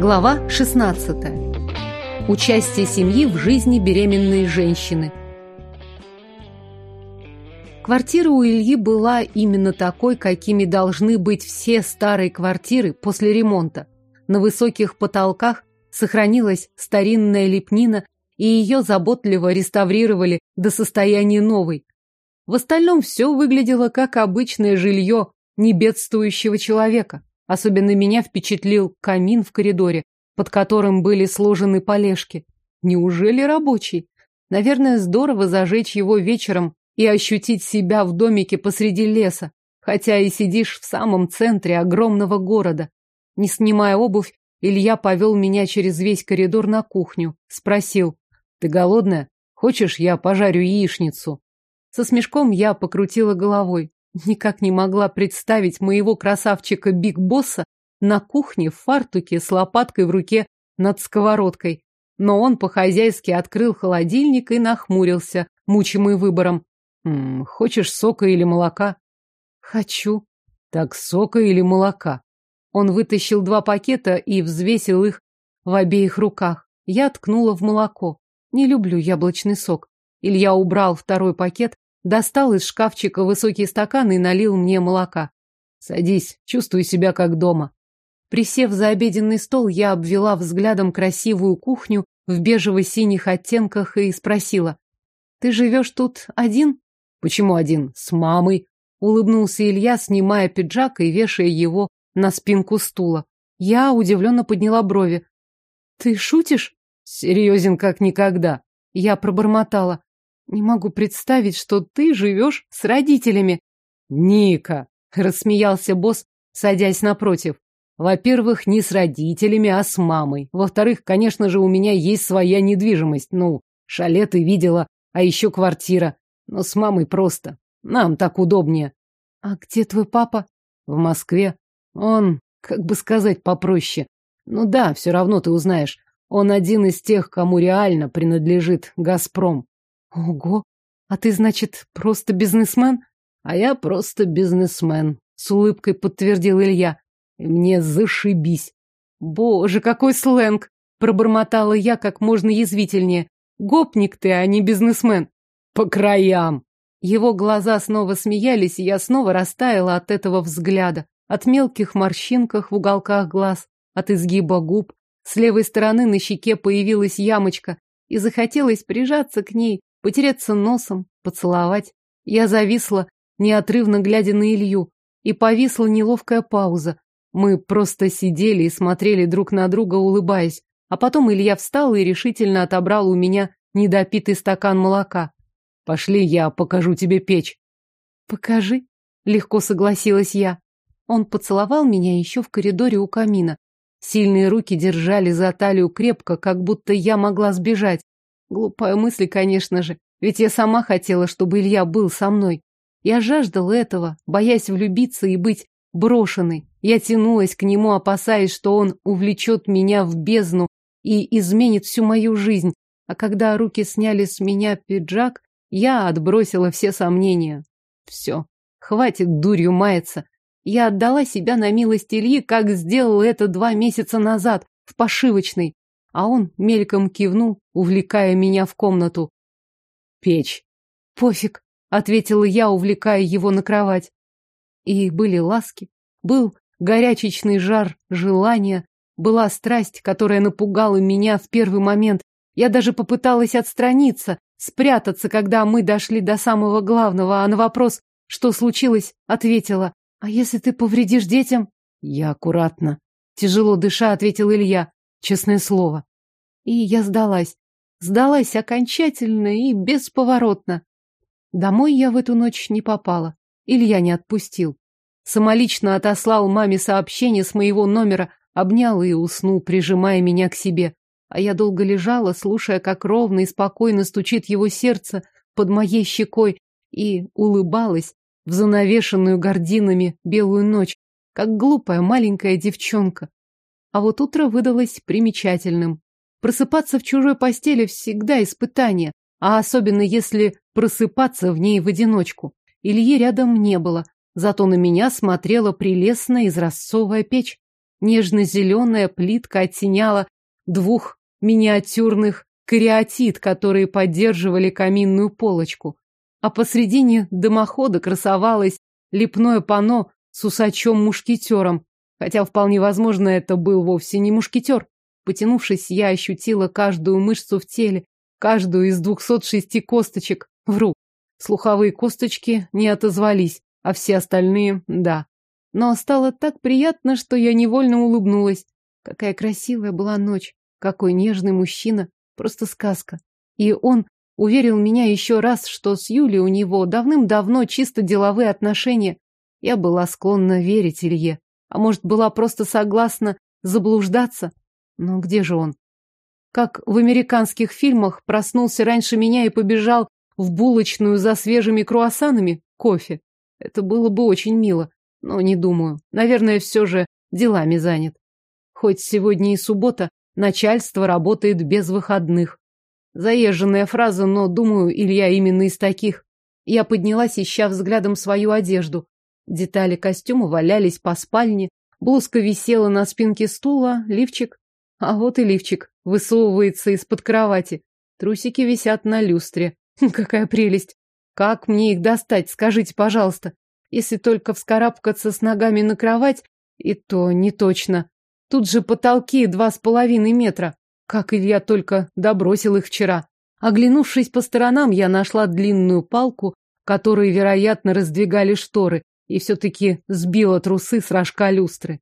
Глава 16. Участие семьи в жизни беременной женщины. Квартира у Ильи была именно такой, какими должны быть все старые квартиры после ремонта. На высоких потолках сохранилась старинная лепнина, и ее заботливо реставрировали до состояния новой. В остальном все выглядело как обычное жилье небедствующего человека. Особенно меня впечатлил камин в коридоре, под которым были сложены полежки. Неужели рабочий? Наверное, здорово зажечь его вечером и ощутить себя в домике посреди леса, хотя и сидишь в самом центре огромного города. Не снимая обувь, Илья повел меня через весь коридор на кухню. Спросил, «Ты голодная? Хочешь, я пожарю яичницу?» Со смешком я покрутила головой. Никак не могла представить моего красавчика Биг Босса на кухне в фартуке с лопаткой в руке над сковородкой. Но он по-хозяйски открыл холодильник и нахмурился, мучимый выбором. «М -м, «Хочешь сока или молока?» «Хочу». «Так сока или молока?» Он вытащил два пакета и взвесил их в обеих руках. Я ткнула в молоко. Не люблю яблочный сок. Илья убрал второй пакет, Достал из шкафчика высокий стакан и налил мне молока. Садись, чувствуй себя как дома. Присев за обеденный стол, я обвела взглядом красивую кухню в бежево-синих оттенках и спросила. Ты живешь тут один? Почему один? С мамой. Улыбнулся Илья, снимая пиджак и вешая его на спинку стула. Я удивленно подняла брови. Ты шутишь? Серьезен как никогда. Я пробормотала. Не могу представить, что ты живешь с родителями. Ника, рассмеялся босс, садясь напротив. Во-первых, не с родителями, а с мамой. Во-вторых, конечно же, у меня есть своя недвижимость. Ну, шале ты видела, а еще квартира. Но с мамой просто. Нам так удобнее. А где твой папа? В Москве. Он, как бы сказать попроще. Ну да, все равно ты узнаешь. Он один из тех, кому реально принадлежит Газпром. Ого! А ты, значит, просто бизнесмен? А я просто бизнесмен, с улыбкой подтвердил Илья. И мне зашибись. Боже, какой сленг! Пробормотала я как можно язвительнее. Гопник ты, а не бизнесмен. По краям. Его глаза снова смеялись, и я снова растаяла от этого взгляда, от мелких морщинках в уголках глаз, от изгиба губ. С левой стороны на щеке появилась ямочка, и захотелось прижаться к ней, потереться носом, поцеловать. Я зависла, неотрывно глядя на Илью, и повисла неловкая пауза. Мы просто сидели и смотрели друг на друга, улыбаясь. А потом Илья встал и решительно отобрал у меня недопитый стакан молока. «Пошли, я покажу тебе печь». «Покажи», — легко согласилась я. Он поцеловал меня еще в коридоре у камина. Сильные руки держали за талию крепко, как будто я могла сбежать. Глупая мысль, конечно же, ведь я сама хотела, чтобы Илья был со мной. Я жаждала этого, боясь влюбиться и быть брошенной. Я тянулась к нему, опасаясь, что он увлечет меня в бездну и изменит всю мою жизнь. А когда руки сняли с меня пиджак, я отбросила все сомнения. Все, хватит дурью маяться. Я отдала себя на милость Ильи, как сделала это два месяца назад, в пошивочной а он мельком кивнул, увлекая меня в комнату. Печь. Пофиг, ответила я, увлекая его на кровать. И были ласки, был горячечный жар желания, была страсть, которая напугала меня в первый момент. Я даже попыталась отстраниться, спрятаться, когда мы дошли до самого главного, а на вопрос, что случилось, ответила. А если ты повредишь детям? Я аккуратно. Тяжело дыша, ответил Илья. Честное слово. И я сдалась. Сдалась окончательно и бесповоротно. Домой я в эту ночь не попала. Илья не отпустил. Самолично отослал маме сообщение с моего номера, обнял и уснул, прижимая меня к себе. А я долго лежала, слушая, как ровно и спокойно стучит его сердце под моей щекой, и улыбалась в занавешенную гординами белую ночь, как глупая маленькая девчонка. А вот утро выдалось примечательным. Просыпаться в чужой постели всегда испытание, а особенно если просыпаться в ней в одиночку. Ильи рядом не было, зато на меня смотрела прелестная изразцовая печь. Нежно-зеленая плитка оттеняла двух миниатюрных кариатид, которые поддерживали каминную полочку. А посредине дымохода красовалось лепное панно с усачом-мушкетером, хотя вполне возможно это был вовсе не мушкетер. Потянувшись, я ощутила каждую мышцу в теле, каждую из двухсот шести косточек. Вру. Слуховые косточки не отозвались, а все остальные — да. Но стало так приятно, что я невольно улыбнулась. Какая красивая была ночь, какой нежный мужчина, просто сказка. И он уверил меня еще раз, что с Юлей у него давным-давно чисто деловые отношения. Я была склонна верить Илье, а может, была просто согласна заблуждаться. Но где же он? Как в американских фильмах проснулся раньше меня и побежал в булочную за свежими круассанами, кофе. Это было бы очень мило. Но не думаю. Наверное, все же делами занят. Хоть сегодня и суббота, начальство работает без выходных. Заезженная фраза, но, думаю, Илья именно из таких. Я поднялась, ища взглядом свою одежду. Детали костюма валялись по спальне, блузка висела на спинке стула, лифчик. А вот и лифчик высовывается из-под кровати. Трусики висят на люстре. Какая прелесть! Как мне их достать, скажите, пожалуйста. Если только вскарабкаться с ногами на кровать, и то не точно. Тут же потолки два с половиной метра. Как Илья только добросил их вчера. Оглянувшись по сторонам, я нашла длинную палку, которой, вероятно, раздвигали шторы, и все-таки сбила трусы с рожка люстры.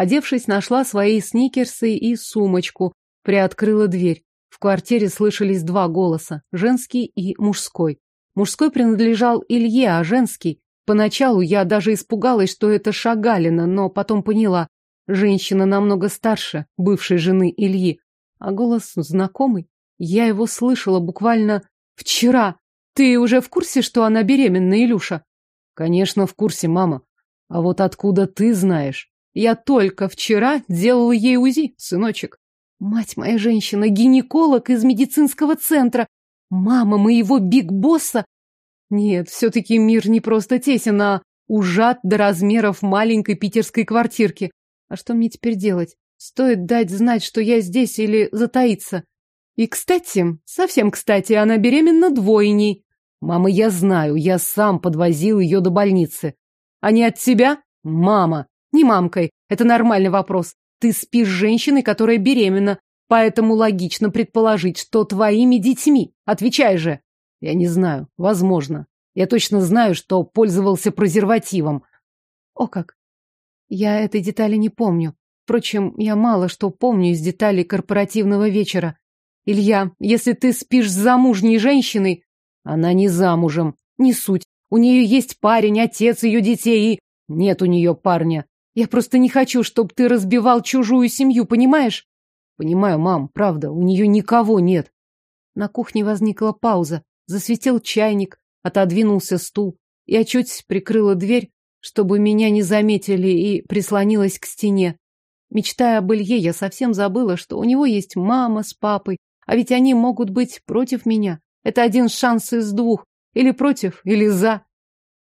Одевшись, нашла свои сникерсы и сумочку, приоткрыла дверь. В квартире слышались два голоса, женский и мужской. Мужской принадлежал Илье, а женский Поначалу я даже испугалась, что это Шагалина, но потом поняла. Женщина намного старше бывшей жены Ильи. А голос знакомый. Я его слышала буквально вчера. Ты уже в курсе, что она беременна, Илюша? Конечно, в курсе, мама. А вот откуда ты знаешь? Я только вчера делала ей УЗИ, сыночек. Мать моя женщина, гинеколог из медицинского центра. Мама моего биг-босса нет, все-таки мир не просто тесен, а ужат до размеров маленькой питерской квартирки. А что мне теперь делать? Стоит дать знать, что я здесь или затаиться. И, кстати, совсем кстати, она беременна двойней. Мама, я знаю, я сам подвозил ее до больницы. А не от тебя? Мама. Не мамкой. Это нормальный вопрос. Ты спишь с женщиной, которая беременна, поэтому логично предположить, что твоими детьми. Отвечай же. Я не знаю. Возможно. Я точно знаю, что пользовался презервативом. О как! Я этой детали не помню. Впрочем, я мало что помню из деталей корпоративного вечера. Илья, если ты спишь с замужней женщиной... Она не замужем. Не суть. У нее есть парень, отец ее детей и... Нет у нее парня. Я просто не хочу, чтобы ты разбивал чужую семью, понимаешь? Понимаю, мам, правда, у нее никого нет. На кухне возникла пауза. Засветил чайник, отодвинулся стул. Я чуть прикрыла дверь, чтобы меня не заметили, и прислонилась к стене. Мечтая об Илье, я совсем забыла, что у него есть мама с папой, а ведь они могут быть против меня. Это один шанс из двух. Или против, или за.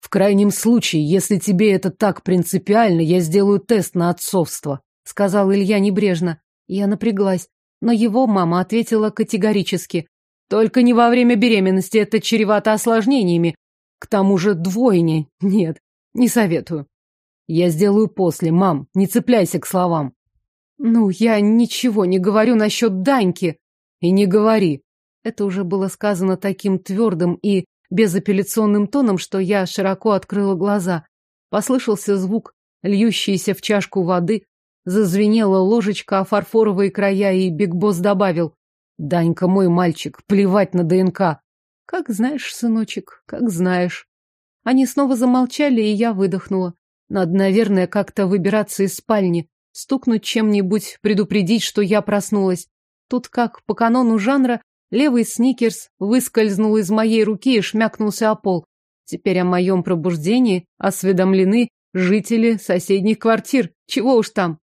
В крайнем случае, если тебе это так принципиально, я сделаю тест на отцовство, сказал Илья небрежно. Я напряглась, но его мама ответила категорически. Только не во время беременности, это чревато осложнениями. К тому же двойни. Нет, не советую. Я сделаю после, мам, не цепляйся к словам. Ну, я ничего не говорю насчет Даньки. И не говори. Это уже было сказано таким твердым и безапелляционным тоном, что я широко открыла глаза. Послышался звук, льющийся в чашку воды, зазвенела ложечка о фарфоровые края, и Биг Босс добавил. Данька мой мальчик, плевать на ДНК. Как знаешь, сыночек, как знаешь. Они снова замолчали, и я выдохнула. Надо, наверное, как-то выбираться из спальни, стукнуть чем-нибудь, предупредить, что я проснулась. Тут, как по канону жанра, левый сникерс выскользнул из моей руки и шмякнулся о пол. Теперь о моем пробуждении осведомлены жители соседних квартир. Чего уж там.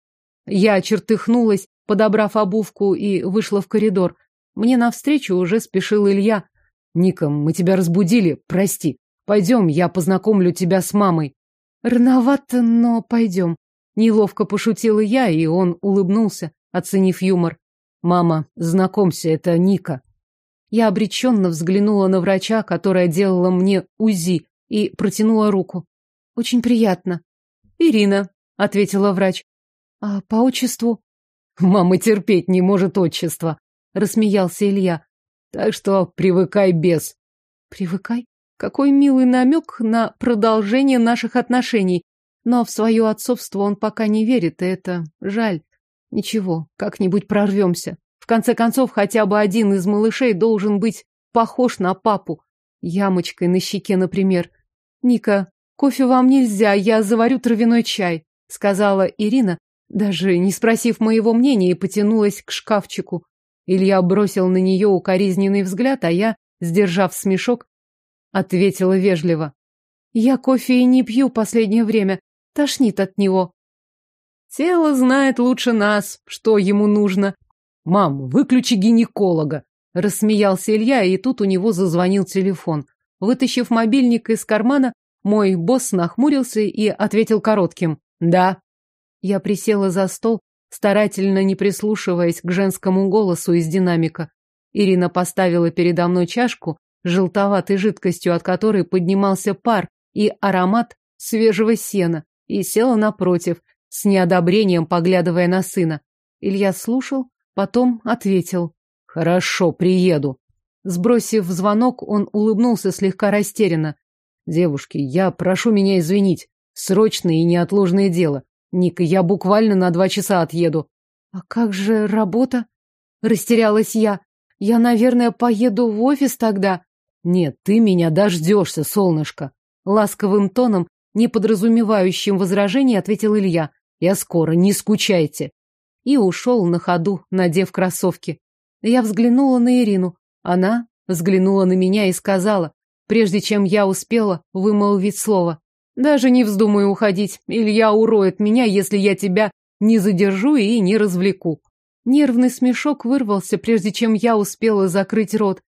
Я чертыхнулась, подобрав обувку, и вышла в коридор. Мне навстречу уже спешил Илья. «Ника, мы тебя разбудили, прости. Пойдем, я познакомлю тебя с мамой». «Рановато, но пойдем». Неловко пошутила я, и он улыбнулся, оценив юмор. «Мама, знакомься, это Ника». Я обреченно взглянула на врача, которая делала мне УЗИ, и протянула руку. «Очень приятно». «Ирина», — ответила врач. «А по отчеству?» «Мама терпеть не может отчества», — рассмеялся Илья. «Так что привыкай без». «Привыкай? Какой милый намек на продолжение наших отношений. Но в свое отцовство он пока не верит, и это жаль. Ничего, как-нибудь прорвемся. Конце концов, хотя бы один из малышей должен быть похож на папу. Ямочкой на щеке, например. «Ника, кофе вам нельзя, я заварю травяной чай», — сказала Ирина, даже не спросив моего мнения, и потянулась к шкафчику. Илья бросил на нее укоризненный взгляд, а я, сдержав смешок, ответила вежливо. «Я кофе и не пью последнее время. Тошнит от него». «Тело знает лучше нас, что ему нужно». «Мам, выключи гинеколога», — рассмеялся Илья, и тут у него зазвонил телефон. Вытащив мобильник из кармана, мой босс нахмурился и ответил коротким «Да». Я присела за стол, старательно не прислушиваясь к женскому голосу из динамика. Ирина поставила передо мной чашку желтоватой жидкостью, от которой поднимался пар и аромат свежего сена, и села напротив, с неодобрением поглядывая на сына. Илья слушал, потом ответил. «Хорошо, приеду». Сбросив звонок, он улыбнулся слегка растерянно. «Девушки, я прошу меня извинить. Срочное и неотложное дело. Ника, я буквально на два часа отъеду. А как же работа? Растерялась я. Я, наверное, поеду в офис тогда. Нет, ты меня дождешься, солнышко. Ласковым тоном, не подразумевающим возражений, ответил Илья. Я скоро, не скучайте. И ушел на ходу, надев кроссовки. Я взглянула на Ирину. Она взглянула на меня и сказала, прежде чем я успела вымолвить слово. Даже не вздумай уходить. Илья уроет меня, если я тебя не задержу и не развлеку. Нервный смешок вырвался, прежде чем я успела закрыть рот.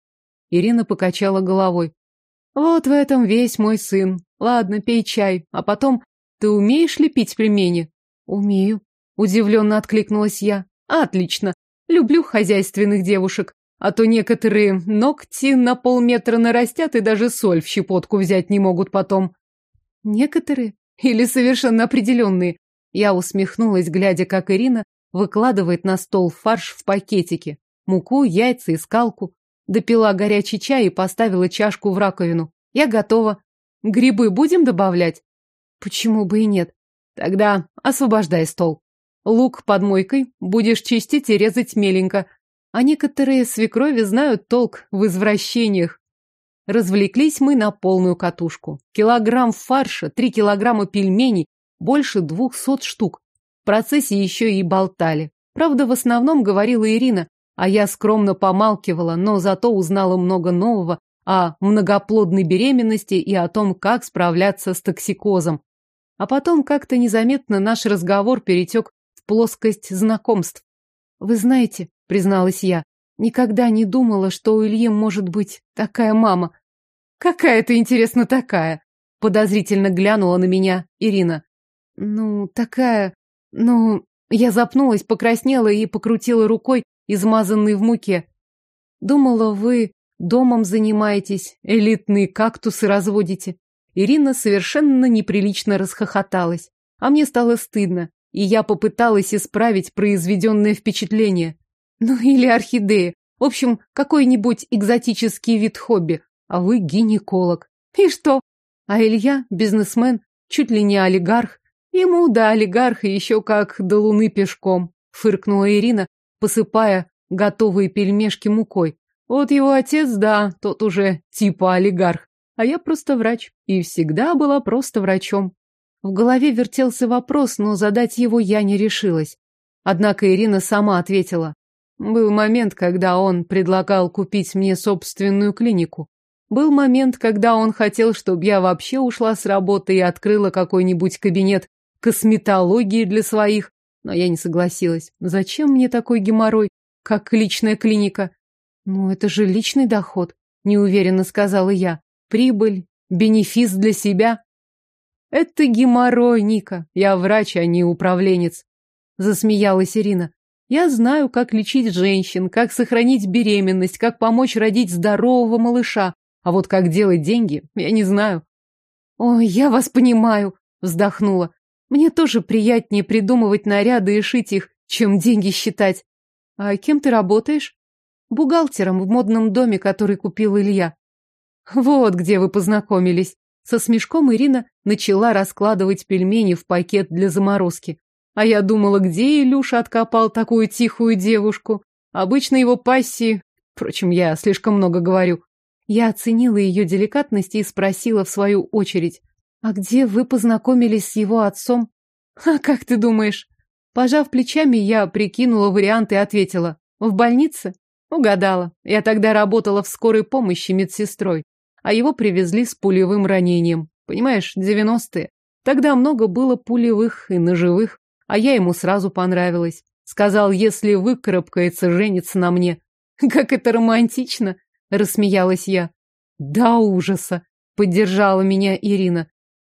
Ирина покачала головой. Вот в этом весь мой сын. Ладно, пей чай, а потом... Ты умеешь лепить пельмени? Умею. Удивленно откликнулась я. Отлично. Люблю хозяйственных девушек. А то некоторые ногти на полметра нарастят и даже соль в щепотку взять не могут потом. Некоторые? Или совершенно определенные? Я усмехнулась, глядя, как Ирина выкладывает на стол фарш в пакетике. Муку, яйца и скалку. Допила горячий чай и поставила чашку в раковину. Я готова. Грибы будем добавлять? Почему бы и нет? Тогда освобождай стол. Лук под мойкой будешь чистить и резать меленько. А некоторые свекрови знают толк в извращениях. Развлеклись мы на полную катушку. Килограмм фарша, три килограмма пельменей, больше двухсот штук. В процессе еще и болтали. Правда, в основном говорила Ирина, а я скромно помалкивала, но зато узнала много нового о многоплодной беременности и о том, как справляться с токсикозом. А потом как-то незаметно наш разговор перетек плоскость знакомств. «Вы знаете», — призналась я, — «никогда не думала, что у Ильи может быть такая мама. Какая ты, интересно, такая? Подозрительно глянула на меня Ирина. Ну, такая... Ну... Я запнулась, покраснела и покрутила рукой, измазанной в муке. Думала, вы домом занимаетесь, элитные кактусы разводите. Ирина совершенно неприлично расхохоталась. А мне стало стыдно, и я попыталась исправить произведенное впечатление. Ну или орхидея. В общем, какой-нибудь экзотический вид хобби а вы гинеколог. И что? А Илья бизнесмен, чуть ли не олигарх. Ему до олигарха еще как до луны пешком, фыркнула Ирина, посыпая готовые пельмешки мукой. Вот его отец, да, тот уже типа олигарх, а я просто врач, и всегда была просто врачом. В голове вертелся вопрос, но задать его я не решилась. Однако Ирина сама ответила. Был момент, когда он предлагал купить мне собственную клинику. Был момент, когда он хотел, чтобы я вообще ушла с работы и открыла какой-нибудь кабинет косметологии для своих, но я не согласилась. Зачем мне такой геморрой, как личная клиника? Ну, это же личный доход, неуверенно сказала я. Прибыль, бенефис для себя. Это геморрой, Ника. Я врач, а не управленец. Засмеялась Ирина. Я знаю, как лечить женщин, как сохранить беременность, как помочь родить здорового малыша. А вот как делать деньги, я не знаю. Ой, я вас понимаю, вздохнула. Мне тоже приятнее придумывать наряды и шить их, чем деньги считать. А кем ты работаешь? Бухгалтером в модном доме, который купил Илья. Вот где вы познакомились. Со смешком Ирина начала раскладывать пельмени в пакет для заморозки. А я думала, где Илюша откопал такую тихую девушку. Обычно его пассии... Впрочем, я слишком много говорю. Я оценила ее деликатность и спросила в свою очередь. «А где вы познакомились с его отцом?» «А как ты думаешь?» Пожав плечами, я прикинула варианты и ответила. «В больнице?» Угадала. Я тогда работала в скорой помощи медсестрой, а его привезли с пулевым ранением. Понимаешь, девяностые. Тогда много было пулевых и ножевых, а я ему сразу понравилась. Сказал, если выкарабкается, женится на мне. Как это романтично, рассмеялась я. Да ужаса, поддержала меня Ирина.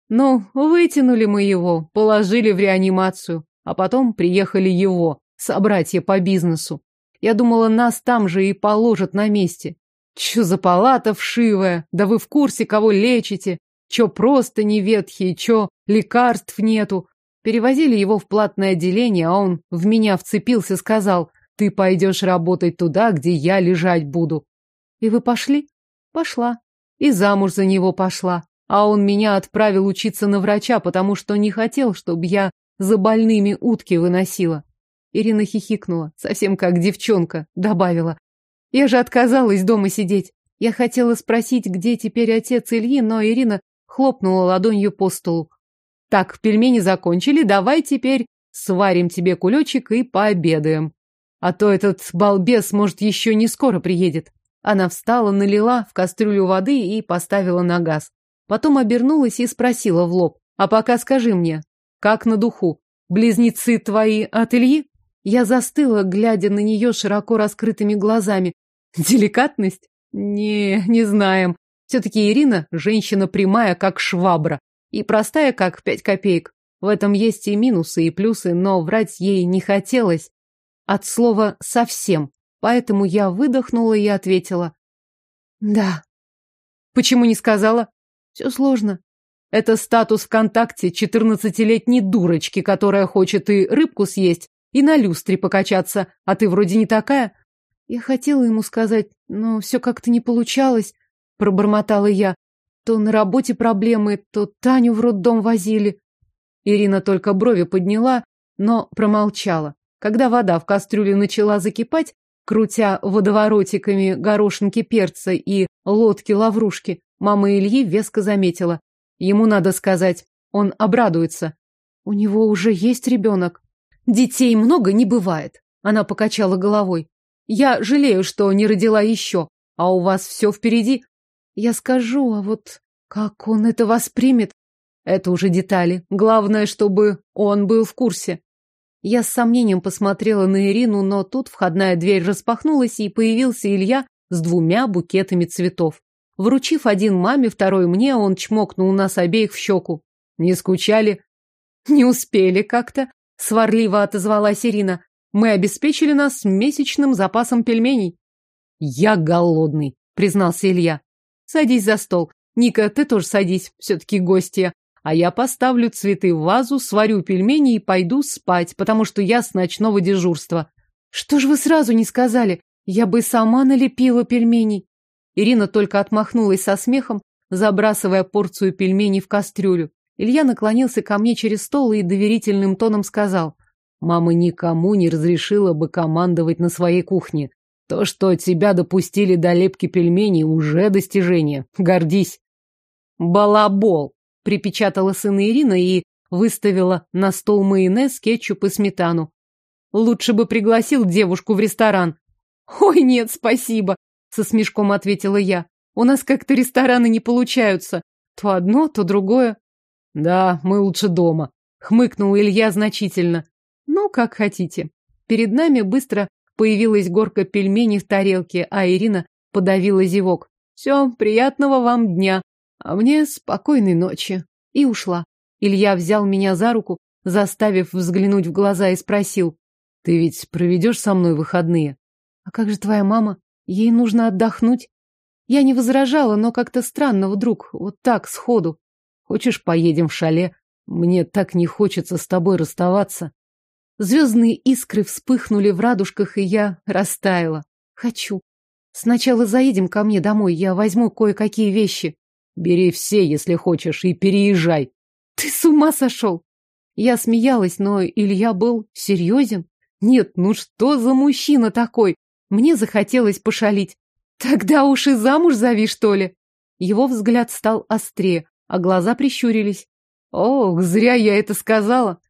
Ну, вытянули мы его, положили в реанимацию, а потом приехали его, собратья по бизнесу. Я думала, нас там же и положат на месте. Чё за палата вшивая? Да вы в курсе, кого лечите? Чё просто не ветхие, чё лекарств нету? Перевозили его в платное отделение, а он в меня вцепился, сказал, ты пойдешь работать туда, где я лежать буду. И вы пошли? Пошла. И замуж за него пошла. А он меня отправил учиться на врача, потому что не хотел, чтобы я за больными утки выносила. Ирина хихикнула, совсем как девчонка, добавила. Я же отказалась дома сидеть. Я хотела спросить, где теперь отец Ильи, но Ирина хлопнула ладонью по столу. Так, пельмени закончили, давай теперь сварим тебе кулечек и пообедаем. А то этот балбес, может, еще не скоро приедет. Она встала, налила в кастрюлю воды и поставила на газ. Потом обернулась и спросила в лоб. А пока скажи мне, как на духу, близнецы твои от Ильи? Я застыла, глядя на нее широко раскрытыми глазами. Деликатность? Не, не знаем. Все-таки Ирина – женщина прямая, как швабра, и простая, как пять копеек. В этом есть и минусы, и плюсы, но врать ей не хотелось. От слова «совсем». Поэтому я выдохнула и ответила. «Да». «Почему не сказала?» «Все сложно. Это статус ВКонтакте четырнадцатилетней дурочки, которая хочет и рыбку съесть, и на люстре покачаться, а ты вроде не такая. Я хотела ему сказать, но все как-то не получалось, пробормотала я. То на работе проблемы, то Таню в роддом возили. Ирина только брови подняла, но промолчала. Когда вода в кастрюле начала закипать, крутя водоворотиками горошинки перца и лодки-лаврушки, мама Ильи веско заметила. Ему надо сказать, он обрадуется. У него уже есть ребенок. Детей много не бывает. Она покачала головой. Я жалею, что не родила еще, а у вас все впереди. Я скажу, а вот как он это воспримет? Это уже детали. Главное, чтобы он был в курсе. Я с сомнением посмотрела на Ирину, но тут входная дверь распахнулась, и появился Илья с двумя букетами цветов. Вручив один маме, второй мне, он чмокнул нас обеих в щеку. Не скучали? Не успели как-то. Сварливо отозвалась Ирина. Мы обеспечили нас месячным запасом пельменей. Я голодный, признался Илья. Садись за стол. Ника, ты тоже садись, все-таки гостья. А я поставлю цветы в вазу, сварю пельмени и пойду спать, потому что я с ночного дежурства. Что ж вы сразу не сказали? Я бы сама налепила пельменей. Ирина только отмахнулась со смехом, забрасывая порцию пельменей в кастрюлю. Илья наклонился ко мне через стол и доверительным тоном сказал. «Мама никому не разрешила бы командовать на своей кухне. То, что тебя допустили до лепки пельменей, уже достижение. Гордись». «Балабол!» — припечатала сына Ирина и выставила на стол майонез, кетчуп и сметану. «Лучше бы пригласил девушку в ресторан». «Ой, нет, спасибо!» — со смешком ответила я. «У нас как-то рестораны не получаются. То одно, то другое». Да, мы лучше дома, хмыкнул Илья значительно. Ну, как хотите. Перед нами быстро появилась горка пельменей в тарелке, а Ирина подавила зевок. Все, приятного вам дня, а мне спокойной ночи. И ушла. Илья взял меня за руку, заставив взглянуть в глаза и спросил. Ты ведь проведешь со мной выходные? А как же твоя мама? Ей нужно отдохнуть. Я не возражала, но как-то странно вдруг, вот так, сходу. Хочешь, поедем в шале? Мне так не хочется с тобой расставаться. Звездные искры вспыхнули в радужках, и я растаяла. Хочу. Сначала заедем ко мне домой, я возьму кое-какие вещи. Бери все, если хочешь, и переезжай. Ты с ума сошел? Я смеялась, но Илья был серьезен. Нет, ну что за мужчина такой? Мне захотелось пошалить. Тогда уж и замуж зови, что ли? Его взгляд стал острее, а глаза прищурились. Ох, зря я это сказала.